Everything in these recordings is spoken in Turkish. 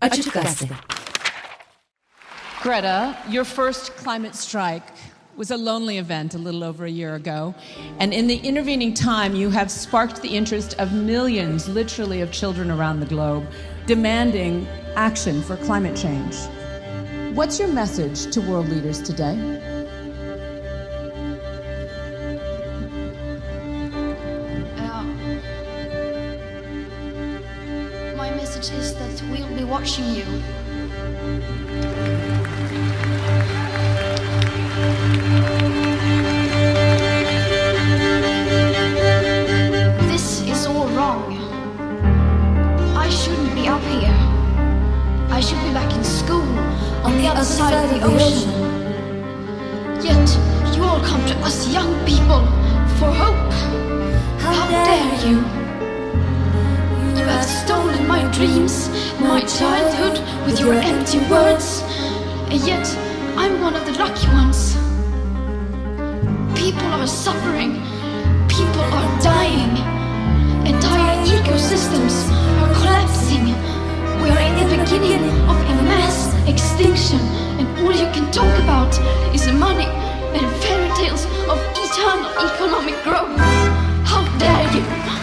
Açık Gazete. Greta, your first climate strike was a lonely event a little over a year ago. And in the intervening time, you have sparked the interest of millions, literally, of children around the globe demanding action for climate change. What's your message to world leaders today? We'll be watching you. This is all wrong. I shouldn't be up here. I should be back in school on the other side of the ocean. Yet you all come to us young people for hope. How dare you? You have stolen my dreams, my childhood with your empty words. And yet I'm one of the lucky ones. People are suffering. People are dying. Entire ecosystems are collapsing. We are in the beginning of a mass extinction, and all you can talk about is money and fairy tales of eternal economic growth. How dare you!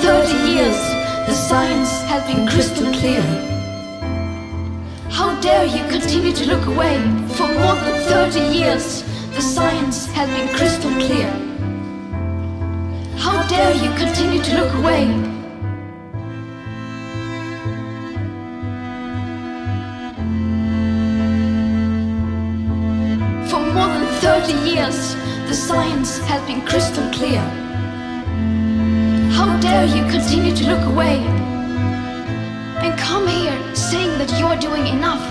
30 years, the science has been crystal clear. How dare you continue to look away? For more than 30 years, the science has been crystal clear. How dare you continue to look away? For more than 30 years, the science has been crystal clear. How dare you continue to look away and come here saying that you're doing enough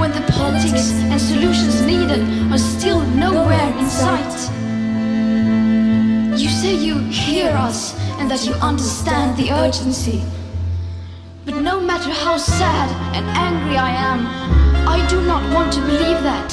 when the politics and solutions needed are still nowhere in sight? You say you hear us and that you understand the urgency. But no matter how sad and angry I am, I do not want to believe that.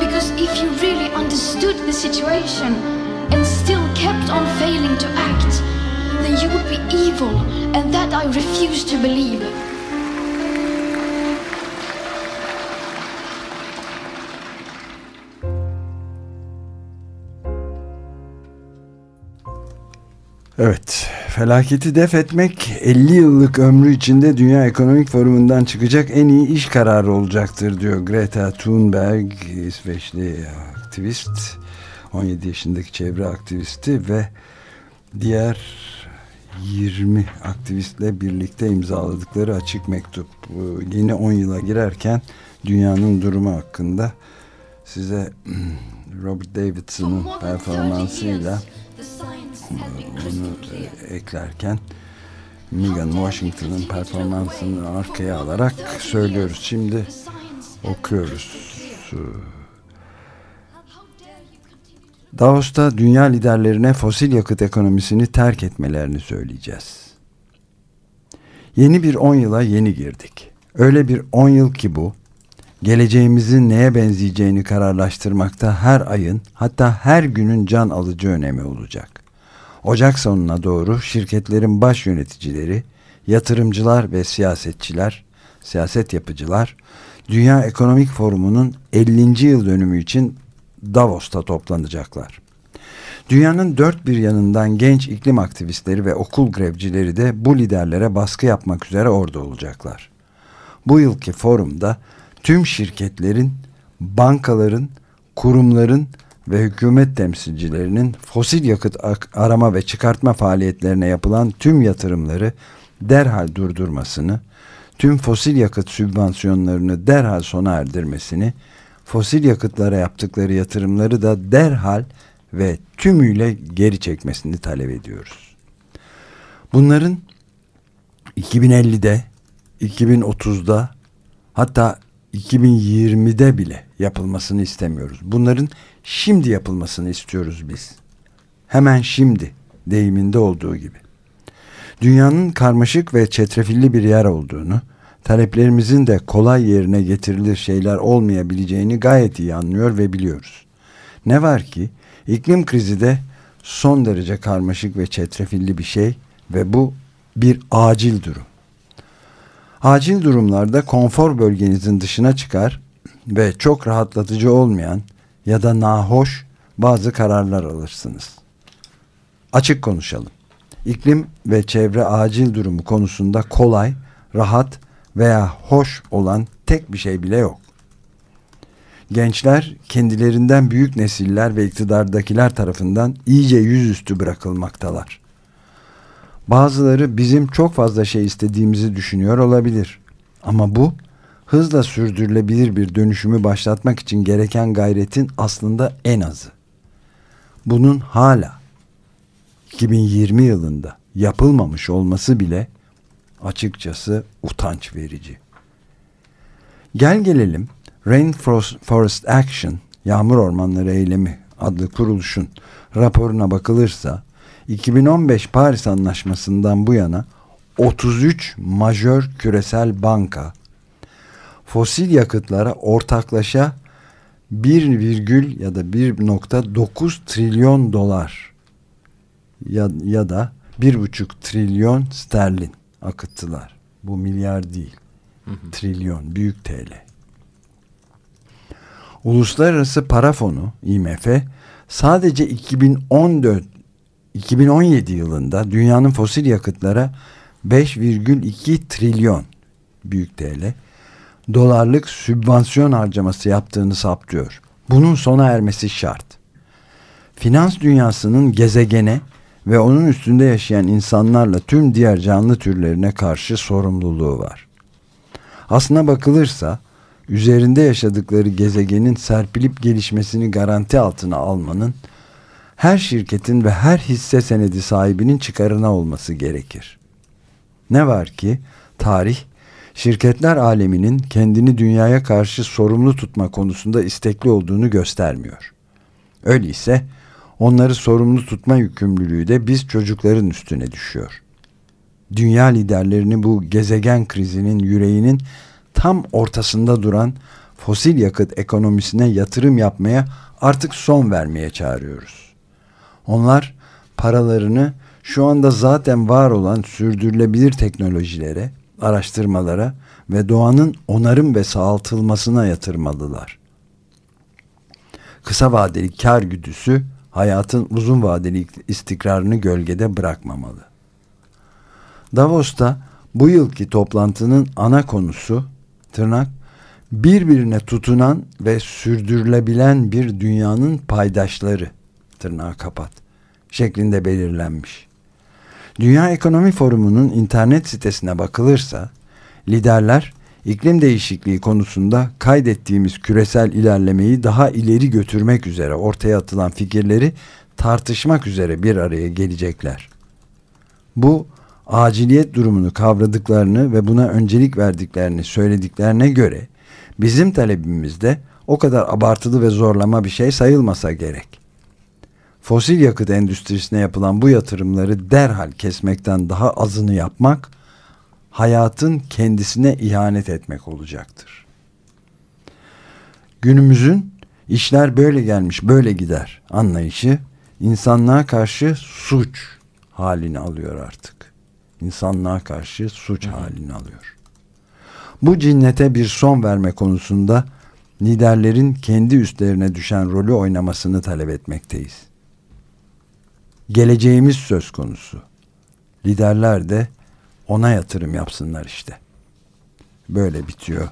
Because if you really understood the situation and still kept on failing to act, you would be evil, and that I refuse to believe. Evet, felaketi def etmek 50 yıllık ömrü içinde Dünya Ekonomik Forumu'ndan çıkacak en iyi iş kararı olacaktır diyor Greta Thunberg, İsveçli aktivist, 17 yaşındaki çevre aktivisti ve diğer 20 aktivistle birlikte imzaladıkları açık mektup. Yeni 10 yıla girerken dünyanın durumu hakkında size Robert Davidson'ın performansıyla bunu e, eklerken Megan Washington'ın performansını arkaya alarak söylüyoruz. Şimdi okuyoruz. Davos'ta dünya liderlerine fosil yakıt ekonomisini terk etmelerini söyleyeceğiz. Yeni bir 10 yıla yeni girdik. Öyle bir 10 yıl ki bu, geleceğimizin neye benzeyeceğini kararlaştırmakta her ayın hatta her günün can alıcı önemi olacak. Ocak sonuna doğru şirketlerin baş yöneticileri, yatırımcılar ve siyasetçiler, siyaset yapıcılar, Dünya Ekonomik Forumu'nun 50. yıl dönümü için Davos'ta toplanacaklar. Dünyanın dört bir yanından genç iklim aktivistleri ve okul grevcileri de bu liderlere baskı yapmak üzere orada olacaklar. Bu yılki forumda tüm şirketlerin, bankaların, kurumların ve hükümet temsilcilerinin fosil yakıt arama ve çıkartma faaliyetlerine yapılan tüm yatırımları derhal durdurmasını, tüm fosil yakıt sübvansiyonlarını derhal sona erdirmesini, fosil yakıtlara yaptıkları yatırımları da derhal ve tümüyle geri çekmesini talep ediyoruz. Bunların 2050'de, 2030'da hatta 2020'de bile yapılmasını istemiyoruz. Bunların şimdi yapılmasını istiyoruz biz. Hemen şimdi deyiminde olduğu gibi. Dünyanın karmaşık ve çetrefilli bir yer olduğunu taleplerimizin de kolay yerine getirilir şeyler olmayabileceğini gayet iyi anlıyor ve biliyoruz. Ne var ki iklim krizi de son derece karmaşık ve çetrefilli bir şey ve bu bir acil durum. Acil durumlarda konfor bölgenizin dışına çıkar ve çok rahatlatıcı olmayan ya da nahoş bazı kararlar alırsınız. Açık konuşalım. İklim ve çevre acil durumu konusunda kolay, rahat veya hoş olan tek bir şey bile yok. Gençler kendilerinden büyük nesiller ve iktidardakiler tarafından iyice yüzüstü bırakılmaktalar. Bazıları bizim çok fazla şey istediğimizi düşünüyor olabilir. Ama bu hızla sürdürülebilir bir dönüşümü başlatmak için gereken gayretin aslında en azı. Bunun hala 2020 yılında yapılmamış olması bile açıkçası utanç verici. Gel gelelim Rainforest Action Yağmur Ormanları Eylemi adlı kuruluşun raporuna bakılırsa 2015 Paris Anlaşması'ndan bu yana 33 majör küresel banka fosil yakıtlara ortaklaşa 1, ya da 1.9 trilyon dolar ya, ya da 1.5 trilyon sterlin akıttılar. Bu milyar değil. Hı hı. Trilyon, büyük TL. Uluslararası Para Fonu IMF sadece 2014 2017 yılında dünyanın fosil yakıtlara 5,2 trilyon büyük TL dolarlık sübvansiyon harcaması yaptığını saptıyor. Bunun sona ermesi şart. Finans dünyasının gezegene ve onun üstünde yaşayan insanlarla tüm diğer canlı türlerine karşı sorumluluğu var. Aslına bakılırsa üzerinde yaşadıkları gezegenin serpilip gelişmesini garanti altına almanın her şirketin ve her hisse senedi sahibinin çıkarına olması gerekir. Ne var ki tarih şirketler aleminin kendini dünyaya karşı sorumlu tutma konusunda istekli olduğunu göstermiyor. Öyleyse onları sorumlu tutma yükümlülüğü de biz çocukların üstüne düşüyor. Dünya liderlerini bu gezegen krizinin yüreğinin tam ortasında duran fosil yakıt ekonomisine yatırım yapmaya artık son vermeye çağırıyoruz. Onlar paralarını şu anda zaten var olan sürdürülebilir teknolojilere, araştırmalara ve doğanın onarım ve sağaltılmasına yatırmalılar. Kısa vadeli kar güdüsü hayatın uzun vadeli istikrarını gölgede bırakmamalı. Davos'ta bu yılki toplantının ana konusu tırnak birbirine tutunan ve sürdürülebilen bir dünyanın paydaşları tırnağı kapat şeklinde belirlenmiş. Dünya Ekonomi Forumu'nun internet sitesine bakılırsa liderler iklim değişikliği konusunda kaydettiğimiz küresel ilerlemeyi daha ileri götürmek üzere ortaya atılan fikirleri tartışmak üzere bir araya gelecekler. Bu aciliyet durumunu kavradıklarını ve buna öncelik verdiklerini söylediklerine göre bizim talebimizde o kadar abartılı ve zorlama bir şey sayılmasa gerek. Fosil yakıt endüstrisine yapılan bu yatırımları derhal kesmekten daha azını yapmak hayatın kendisine ihanet etmek olacaktır. Günümüzün işler böyle gelmiş böyle gider anlayışı insanlığa karşı suç halini alıyor artık. İnsanlığa karşı suç Hı. halini alıyor. Bu cinnete bir son verme konusunda liderlerin kendi üstlerine düşen rolü oynamasını talep etmekteyiz. Geleceğimiz söz konusu. Liderler de ona yatırım yapsınlar işte. Böyle bitiyor.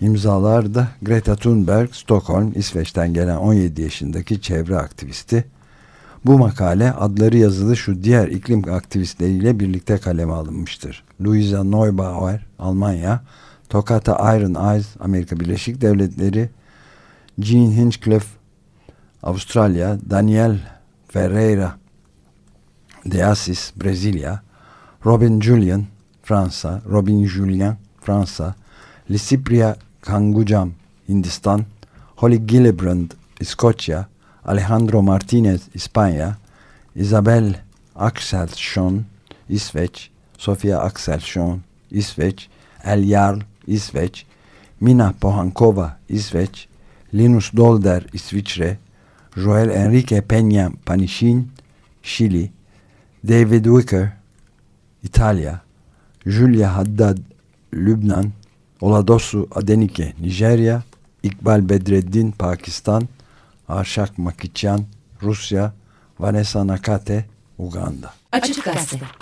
İmzalar da Greta Thunberg, Stockholm, İsveç'ten gelen 17 yaşındaki çevre aktivisti. Bu makale adları yazılı şu diğer iklim aktivistleriyle birlikte kaleme alınmıştır. Louisa Neubauer, Almanya, Tokata Iron Eyes, Amerika Birleşik Devletleri, Jean Hinchcliffe, Avustralya, Daniel Ferreira de Assis, Brezilya, Robin Julian, Fransa, Robin Julien, Fransa, Lisipria Kangujam, Hindistan, Holly Gillibrand, İskoçya, Alejandro Martinez, İspanya, Isabel Axelsson, İsveç, Sofia Axelsson, İsveç, El Jarl, İsveç, Mina Pohankova, İsveç, Linus Dolder, İsviçre, Joel Enrique Peña Panishin, Şili, David Wicker, İtalya, Julia Haddad, Lübnan, Oladosu Adenike, Nijerya, İkbal Bedreddin, Pakistan, Arşak Makicyan, Rusya, Vanessa Nakate, Uganda. Açık Gazete